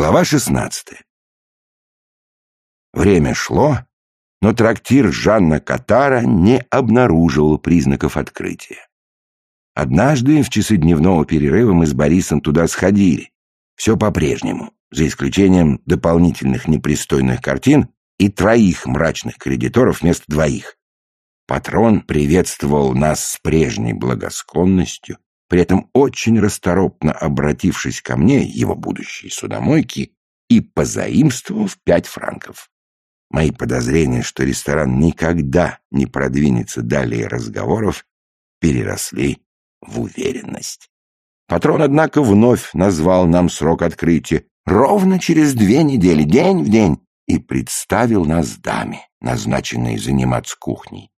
Глава шестнадцатая. Время шло, но трактир Жанна Катара не обнаруживал признаков открытия. Однажды в часы дневного перерыва мы с Борисом туда сходили. Все по-прежнему, за исключением дополнительных непристойных картин и троих мрачных кредиторов вместо двоих. Патрон приветствовал нас с прежней благосклонностью, при этом очень расторопно обратившись ко мне, его будущей судомойки, и позаимствовав пять франков. Мои подозрения, что ресторан никогда не продвинется далее разговоров, переросли в уверенность. Патрон, однако, вновь назвал нам срок открытия ровно через две недели, день в день, и представил нас даме, назначенной заниматься кухней.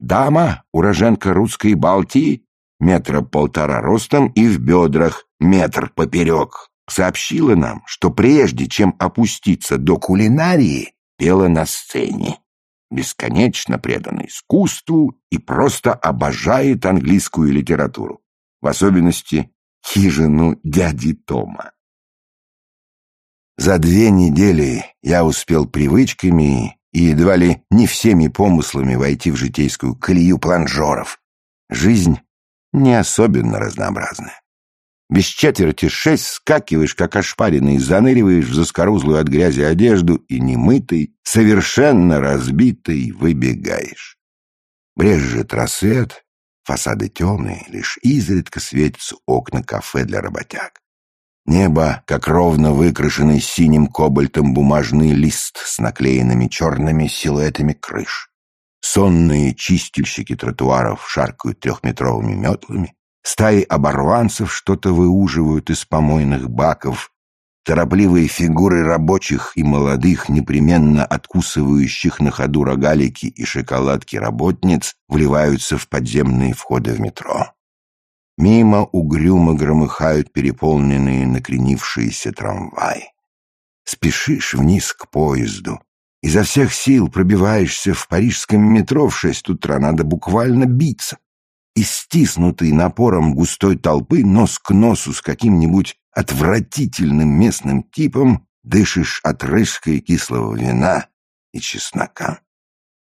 Дама, уроженка русской Балтии, метра полтора ростом и в бедрах метр поперек, сообщила нам, что прежде чем опуститься до кулинарии, пела на сцене. Бесконечно предана искусству и просто обожает английскую литературу, в особенности хижину дяди Тома. За две недели я успел привычками и едва ли не всеми помыслами войти в житейскую колею планжеров. Жизнь не особенно разнообразная. Без четверти шесть скакиваешь, как ошпаренный, заныриваешь в заскорузлую от грязи одежду и немытый, совершенно разбитый, выбегаешь. Брежет рассвет, фасады темные, лишь изредка светятся окна кафе для работяг. Небо, как ровно выкрашенный синим кобальтом бумажный лист с наклеенными черными силуэтами крыш. Сонные чистильщики тротуаров шаркают трехметровыми метлами, стаи оборванцев что-то выуживают из помойных баков, торопливые фигуры рабочих и молодых, непременно откусывающих на ходу рогалики и шоколадки работниц, вливаются в подземные входы в метро. Мимо угрюмо громыхают переполненные накренившиеся трамваи. Спешишь вниз к поезду, Изо всех сил пробиваешься в парижском метро в шесть утра, надо буквально биться. И стиснутый напором густой толпы нос к носу с каким-нибудь отвратительным местным типом дышишь от рыжкой кислого вина и чеснока.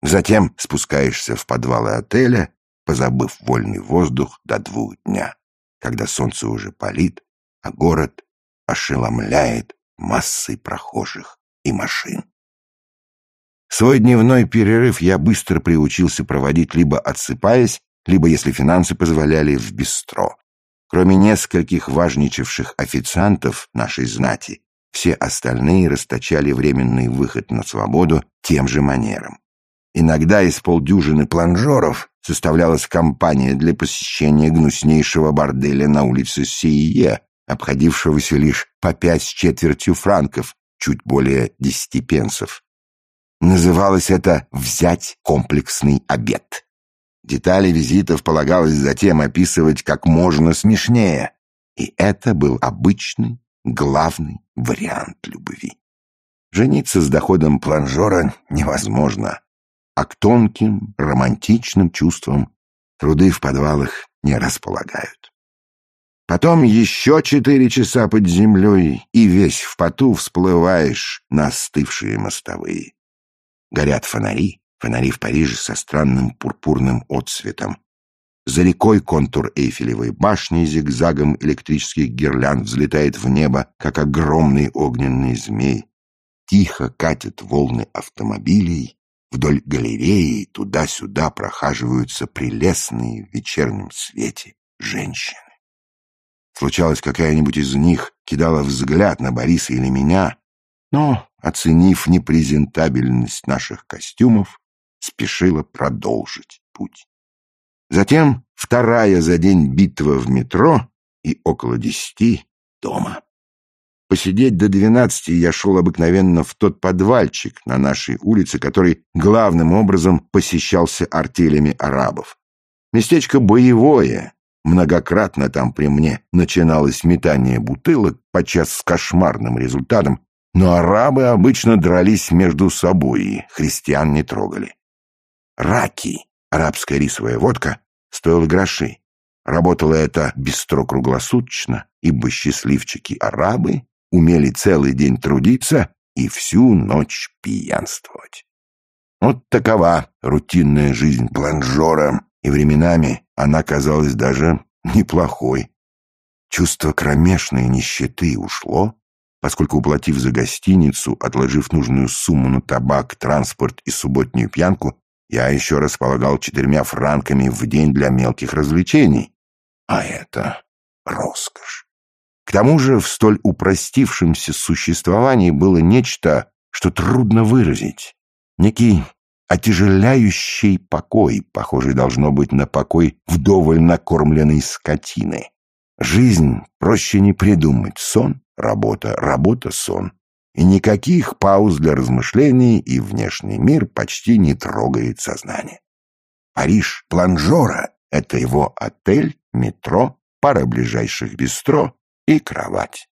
Затем спускаешься в подвалы отеля, позабыв вольный воздух до двух дня, когда солнце уже палит, а город ошеломляет массой прохожих и машин. Свой дневной перерыв я быстро приучился проводить либо отсыпаясь, либо, если финансы позволяли, в бистро. Кроме нескольких важничавших официантов нашей знати, все остальные расточали временный выход на свободу тем же манером. Иногда из полдюжины планжеров составлялась компания для посещения гнуснейшего борделя на улице Сие, обходившегося лишь по пять с четвертью франков, чуть более десяти пенсов. Называлось это «взять комплексный обед». Детали визитов полагалось затем описывать как можно смешнее. И это был обычный, главный вариант любви. Жениться с доходом планжера невозможно, а к тонким, романтичным чувствам труды в подвалах не располагают. Потом еще четыре часа под землей, и весь в поту всплываешь на остывшие мостовые. Горят фонари, фонари в Париже со странным пурпурным отцветом. За рекой контур Эйфелевой башни зигзагом электрических гирлянд взлетает в небо, как огромный огненный змей. Тихо катят волны автомобилей, вдоль галереи туда-сюда прохаживаются прелестные в вечернем свете женщины. Случалось, какая-нибудь из них кидала взгляд на Бориса или меня, но, оценив непрезентабельность наших костюмов, спешила продолжить путь. Затем вторая за день битва в метро и около десяти дома. Посидеть до двенадцати я шел обыкновенно в тот подвальчик на нашей улице, который главным образом посещался артелями арабов. Местечко боевое, многократно там при мне начиналось метание бутылок, подчас с кошмарным результатом, но арабы обычно дрались между собой христиан не трогали. Раки, арабская рисовая водка, стоила гроши. Работало это бистро круглосуточно, ибо счастливчики-арабы умели целый день трудиться и всю ночь пьянствовать. Вот такова рутинная жизнь планжора, и временами она казалась даже неплохой. Чувство кромешной нищеты ушло, поскольку, уплатив за гостиницу, отложив нужную сумму на табак, транспорт и субботнюю пьянку, я еще располагал четырьмя франками в день для мелких развлечений. А это роскошь. К тому же в столь упростившемся существовании было нечто, что трудно выразить. Некий отяжеляющий покой, похожий должно быть на покой вдоволь накормленной скотины. Жизнь проще не придумать. Сон, работа, работа, сон. И никаких пауз для размышлений, и внешний мир почти не трогает сознание. Париж Планжора — это его отель, метро, пара ближайших бистро и кровать.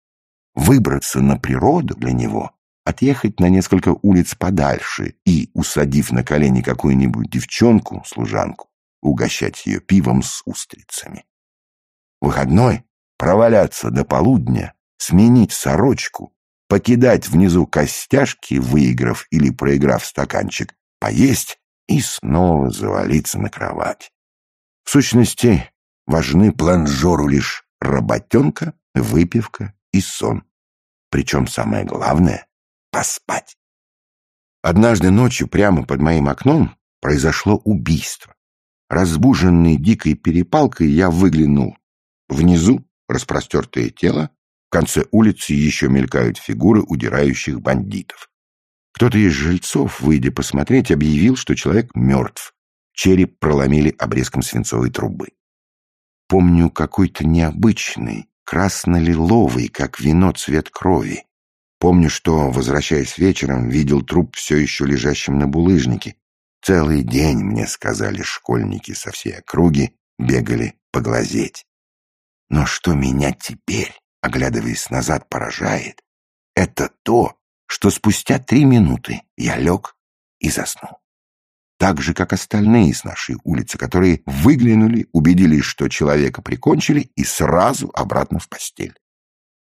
Выбраться на природу для него отъехать на несколько улиц подальше и, усадив на колени какую-нибудь девчонку, служанку, угощать ее пивом с устрицами. Выходной проваляться до полудня, сменить сорочку, покидать внизу костяшки, выиграв или проиграв стаканчик, поесть и снова завалиться на кровать. В сущности, важны планжору лишь работенка, выпивка и сон. Причем самое главное поспать. Однажды ночью прямо под моим окном произошло убийство. Разбуженный дикой перепалкой, я выглянул. Внизу распростертое тело, в конце улицы еще мелькают фигуры удирающих бандитов. Кто-то из жильцов, выйдя посмотреть, объявил, что человек мертв. Череп проломили обрезком свинцовой трубы. Помню какой-то необычный, красно-лиловый, как вино цвет крови. Помню, что, возвращаясь вечером, видел труп все еще лежащим на булыжнике. Целый день, мне сказали школьники со всей округи, бегали поглазеть. Но что меня теперь, оглядываясь назад, поражает, это то, что спустя три минуты я лег и заснул. Так же, как остальные с нашей улицы, которые выглянули, убедились, что человека прикончили, и сразу обратно в постель.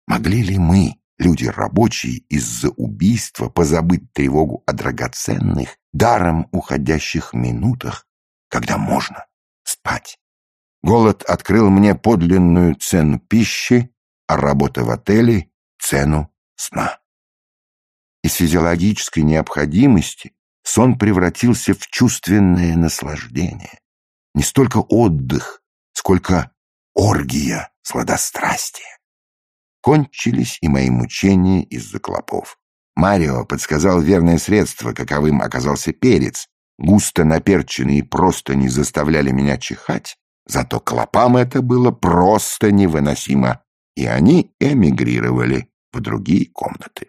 Могли ли мы, люди рабочие из-за убийства позабыть тревогу о драгоценных, даром уходящих минутах, когда можно спать. Голод открыл мне подлинную цену пищи, а работа в отеле — цену сна. Из физиологической необходимости сон превратился в чувственное наслаждение. Не столько отдых, сколько оргия сладострастия. Кончились и мои мучения из-за клопов. Марио подсказал верное средство, каковым оказался перец. Густо наперченные просто не заставляли меня чихать, зато клопам это было просто невыносимо, и они эмигрировали в другие комнаты.